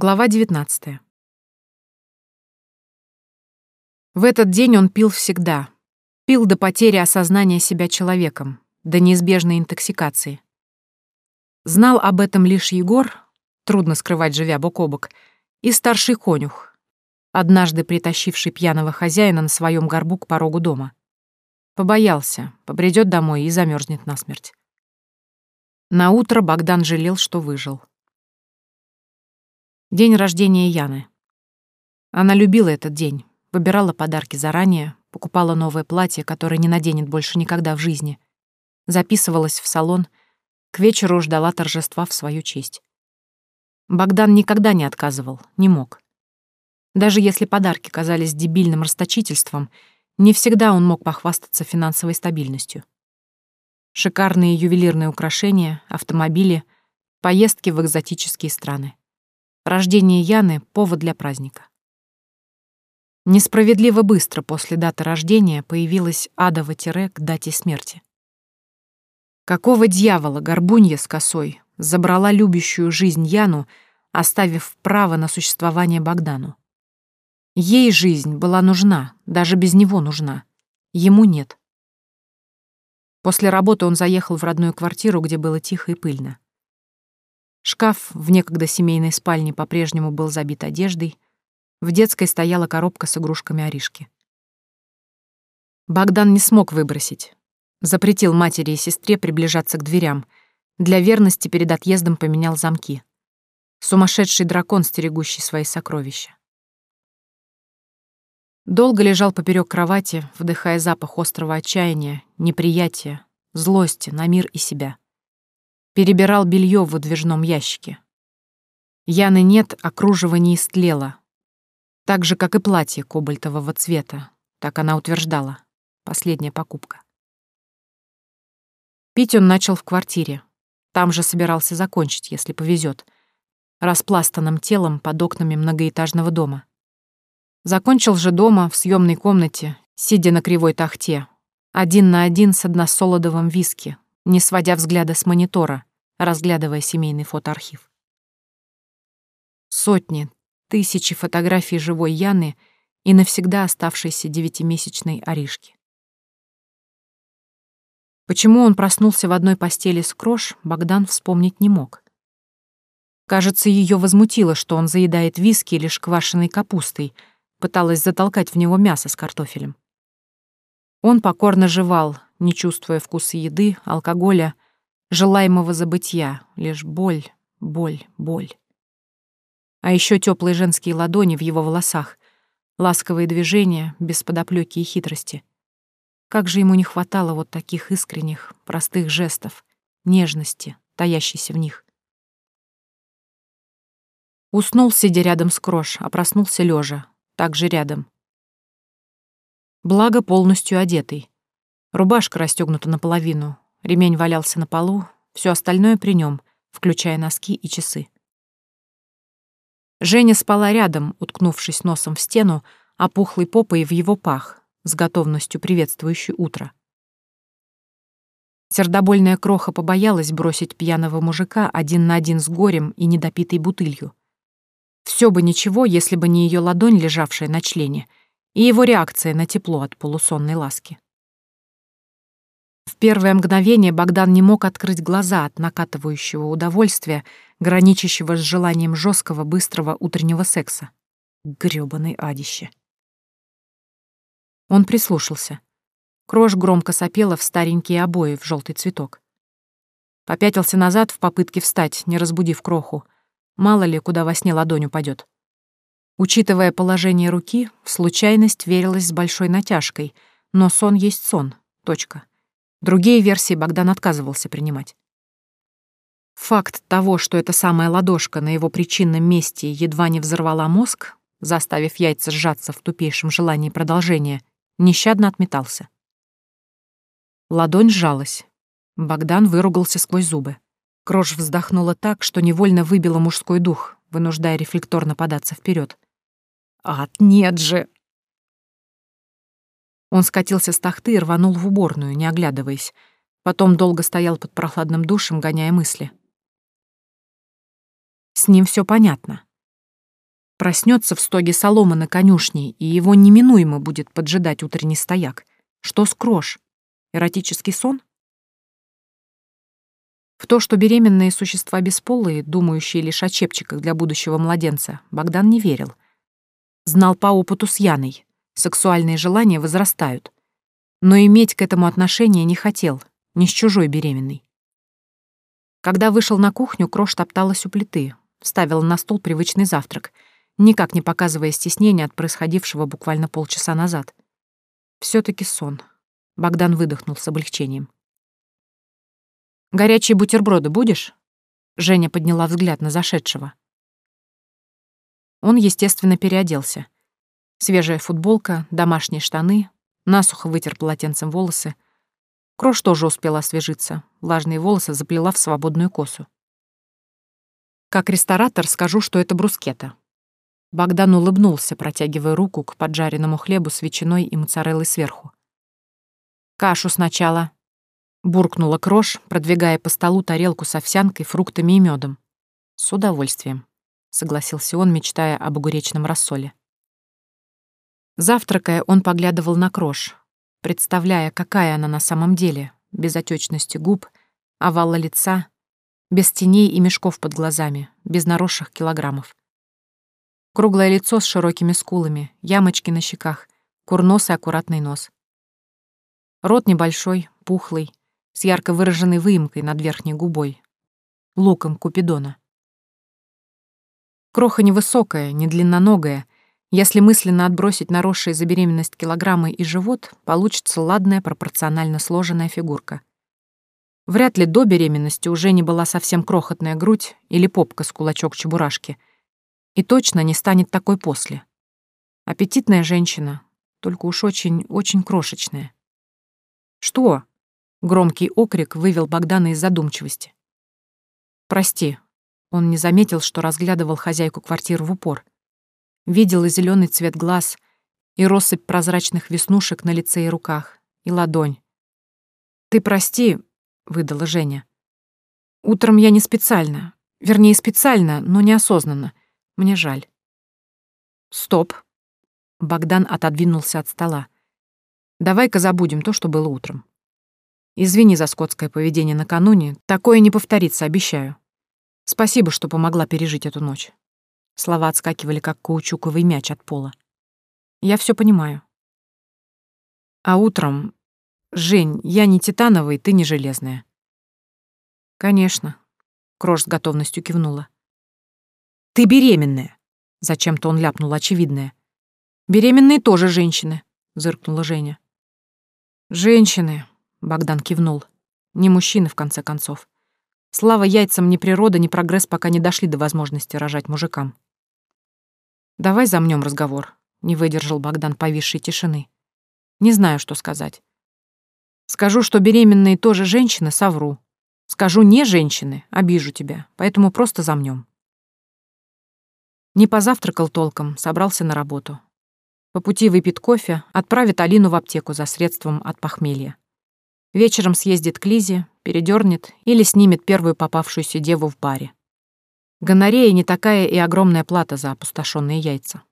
Глава 19. В этот день он пил всегда. Пил до потери осознания себя человеком, до неизбежной интоксикации. Знал об этом лишь Егор, трудно скрывать, живя бок о бок, и старший конюх, однажды притащивший пьяного хозяина на своем горбу к порогу дома. Побоялся, побредет домой и замерзнет насмерть. На утро Богдан жалел, что выжил. День рождения Яны. Она любила этот день, выбирала подарки заранее, покупала новое платье, которое не наденет больше никогда в жизни, записывалась в салон, к вечеру ждала торжества в свою честь. Богдан никогда не отказывал, не мог. Даже если подарки казались дебильным расточительством, не всегда он мог похвастаться финансовой стабильностью. Шикарные ювелирные украшения, автомобили, поездки в экзотические страны. Рождение Яны — повод для праздника. Несправедливо быстро после даты рождения появилась адово тире к дате смерти. Какого дьявола горбунья с косой забрала любящую жизнь Яну, оставив право на существование Богдану? Ей жизнь была нужна, даже без него нужна. Ему нет. После работы он заехал в родную квартиру, где было тихо и пыльно. Шкаф в некогда семейной спальне по-прежнему был забит одеждой. В детской стояла коробка с игрушками Аришки. Богдан не смог выбросить. Запретил матери и сестре приближаться к дверям. Для верности перед отъездом поменял замки. Сумасшедший дракон, стерегущий свои сокровища. Долго лежал поперек кровати, вдыхая запах острого отчаяния, неприятия, злости на мир и себя. Перебирал белье в выдвижном ящике. Яны нет, а кружево не истлело. Так же, как и платье кобальтового цвета. Так она утверждала. Последняя покупка. Пить он начал в квартире. Там же собирался закончить, если повезет, распластанным телом под окнами многоэтажного дома. Закончил же дома, в съемной комнате, сидя на кривой тахте, один на один с односолодовым виски, не сводя взгляда с монитора, разглядывая семейный фотоархив. Сотни, тысячи фотографий живой Яны и навсегда оставшейся девятимесячной Аришки. Почему он проснулся в одной постели с Крош, Богдан вспомнить не мог. Кажется, ее возмутило, что он заедает виски лишь квашеной капустой, пыталась затолкать в него мясо с картофелем. Он покорно жевал, не чувствуя вкуса еды, алкоголя, желаемого забытья, лишь боль, боль, боль. А еще теплые женские ладони в его волосах, ласковые движения, без подоплёки и хитрости. Как же ему не хватало вот таких искренних, простых жестов, нежности, таящейся в них. Уснул, сидя рядом с Крош, а проснулся лежа, также рядом. Благо полностью одетый. Рубашка расстегнута наполовину, Ремень валялся на полу, все остальное при нем, включая носки и часы. Женя спала рядом, уткнувшись носом в стену, а пухлой попой в его пах, с готовностью приветствующей утро. Сердобольная кроха побоялась бросить пьяного мужика один на один с горем и недопитой бутылью. Все бы ничего, если бы не ее ладонь, лежавшая на члене, и его реакция на тепло от полусонной ласки. Первое мгновение Богдан не мог открыть глаза от накатывающего удовольствия, граничащего с желанием жесткого, быстрого утреннего секса. Грёбаный адище. Он прислушался. Крош громко сопела в старенькие обои в желтый цветок. Попятился назад в попытке встать, не разбудив кроху. Мало ли, куда во сне ладонь упадет. Учитывая положение руки, в случайность верилась с большой натяжкой, но сон есть сон. Точка. Другие версии Богдан отказывался принимать. Факт того, что эта самая ладошка на его причинном месте едва не взорвала мозг, заставив яйца сжаться в тупейшем желании продолжения, нещадно отметался. Ладонь сжалась. Богдан выругался сквозь зубы. Крош вздохнула так, что невольно выбила мужской дух, вынуждая рефлекторно податься вперед. «Ад, нет же!» Он скатился с тахты и рванул в уборную, не оглядываясь. Потом долго стоял под прохладным душем, гоняя мысли. С ним все понятно. Проснется в стоге соломы на конюшне, и его неминуемо будет поджидать утренний стояк. Что с крош? Эротический сон? В то, что беременные существа бесполые, думающие лишь о чепчиках для будущего младенца, Богдан не верил. Знал по опыту с Яной. Сексуальные желания возрастают. Но иметь к этому отношение не хотел, ни с чужой беременной. Когда вышел на кухню, Крош топталась у плиты, ставила на стол привычный завтрак, никак не показывая стеснения от происходившего буквально полчаса назад. все таки сон. Богдан выдохнул с облегчением. «Горячие бутерброды будешь?» Женя подняла взгляд на зашедшего. Он, естественно, переоделся. Свежая футболка, домашние штаны, насухо вытер полотенцем волосы. Крош тоже успела освежиться, влажные волосы заплела в свободную косу. Как ресторатор скажу, что это брускета. Богдан улыбнулся, протягивая руку к поджаренному хлебу с ветчиной и моцареллой сверху. «Кашу сначала», буркнула Крош, продвигая по столу тарелку с овсянкой, фруктами и медом. С удовольствием, согласился он, мечтая об огуречном рассоле. Завтракая, он поглядывал на Крош, представляя, какая она на самом деле, без отечности губ, овала лица, без теней и мешков под глазами, без наросших килограммов. Круглое лицо с широкими скулами, ямочки на щеках, курносый аккуратный нос. Рот небольшой, пухлый, с ярко выраженной выемкой над верхней губой, луком Купидона. Кроха невысокая, не длинноногая. Если мысленно отбросить наросшие за беременность килограммы и живот, получится ладная пропорционально сложенная фигурка. Вряд ли до беременности уже не была совсем крохотная грудь или попка с кулачок чебурашки. И точно не станет такой после. Аппетитная женщина, только уж очень-очень крошечная. «Что?» Громкий окрик вывел Богдана из задумчивости. «Прости». Он не заметил, что разглядывал хозяйку квартиры в упор. Видел и зеленый цвет глаз, и россыпь прозрачных веснушек на лице и руках, и ладонь. «Ты прости», — выдала Женя. «Утром я не специально. Вернее, специально, но неосознанно. Мне жаль». «Стоп». Богдан отодвинулся от стола. «Давай-ка забудем то, что было утром. Извини за скотское поведение накануне, такое не повторится, обещаю. Спасибо, что помогла пережить эту ночь. Слова отскакивали, как каучуковый мяч от пола. Я все понимаю. А утром... Жень, я не титановый, ты не железная. Конечно. Крош с готовностью кивнула. Ты беременная. Зачем-то он ляпнул очевидное. Беременные тоже женщины, зыркнула Женя. Женщины, Богдан кивнул. Не мужчины, в конце концов. Слава яйцам ни природа, ни прогресс пока не дошли до возможности рожать мужикам. «Давай замнем разговор», — не выдержал Богдан повисшей тишины. «Не знаю, что сказать. Скажу, что беременные тоже женщины, совру. Скажу не женщины, обижу тебя, поэтому просто замнем. Не позавтракал толком, собрался на работу. По пути выпьет кофе, отправит Алину в аптеку за средством от похмелья. Вечером съездит к Лизе, передернет или снимет первую попавшуюся деву в баре. Гонорея не такая и огромная плата за опустошенные яйца.